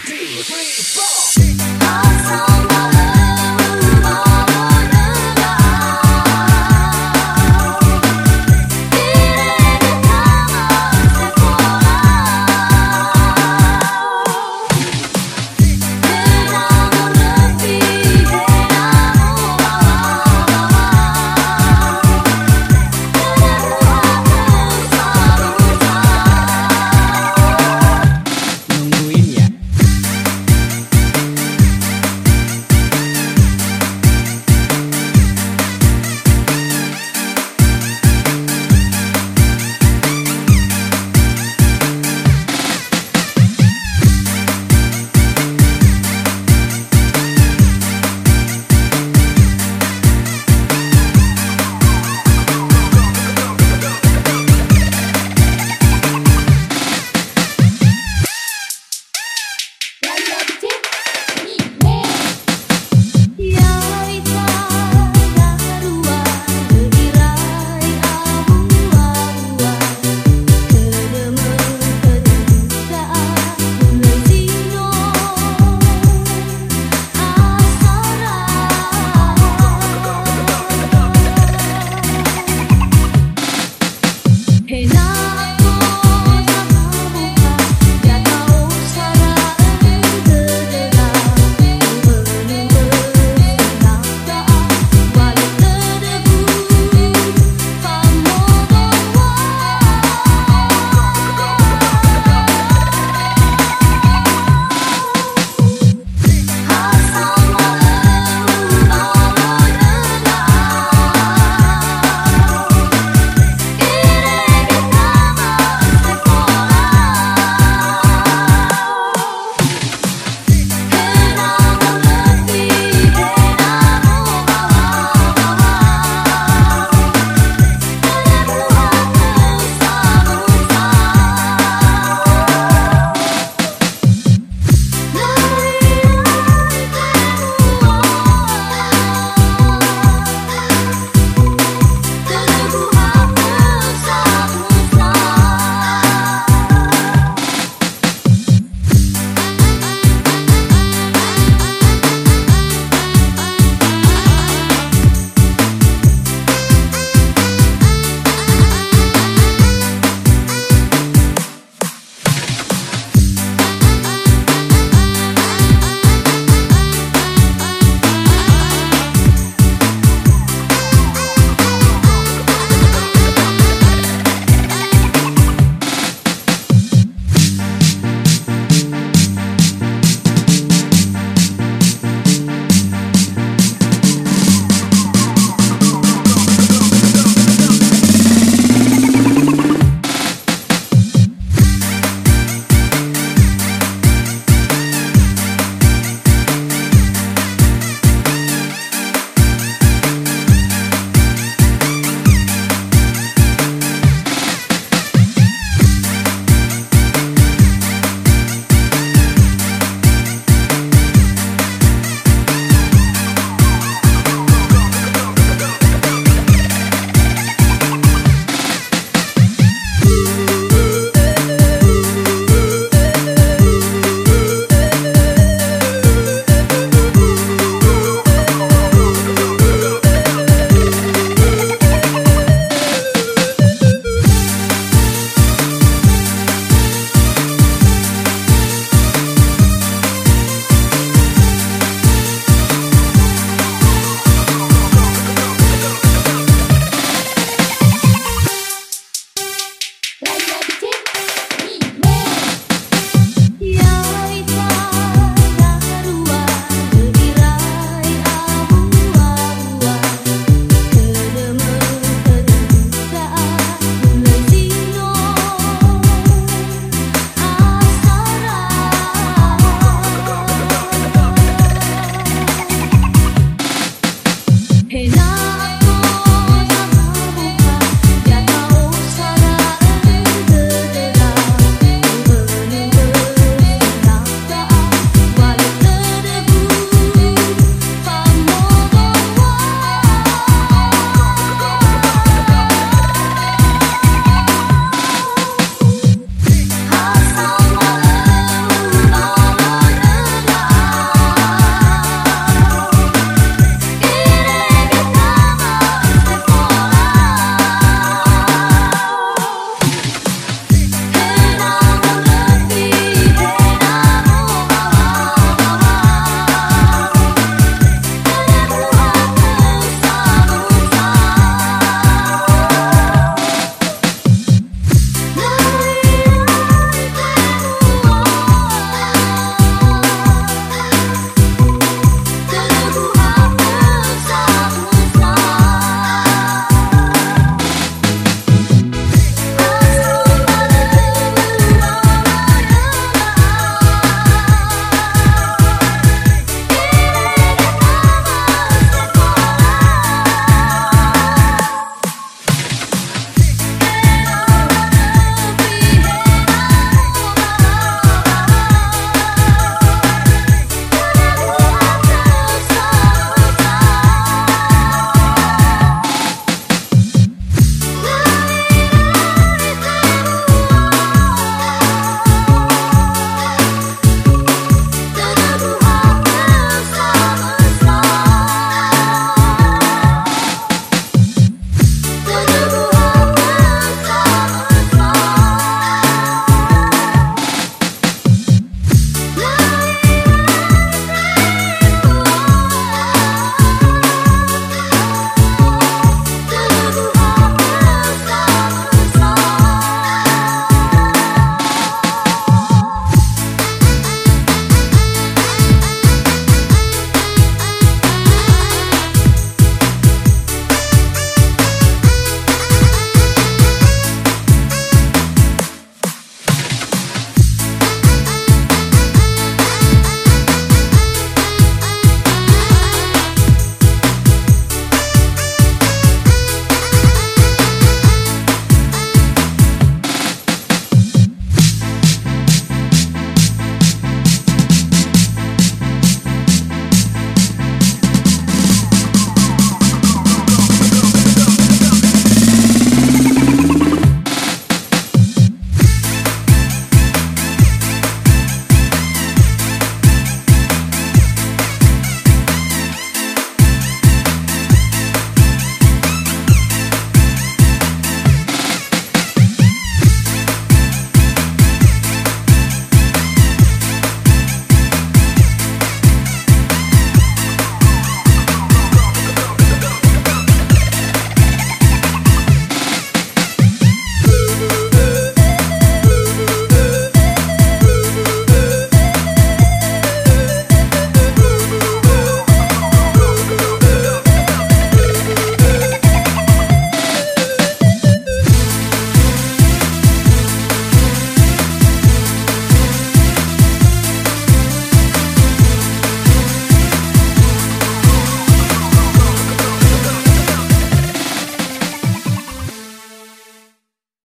Three, three, four.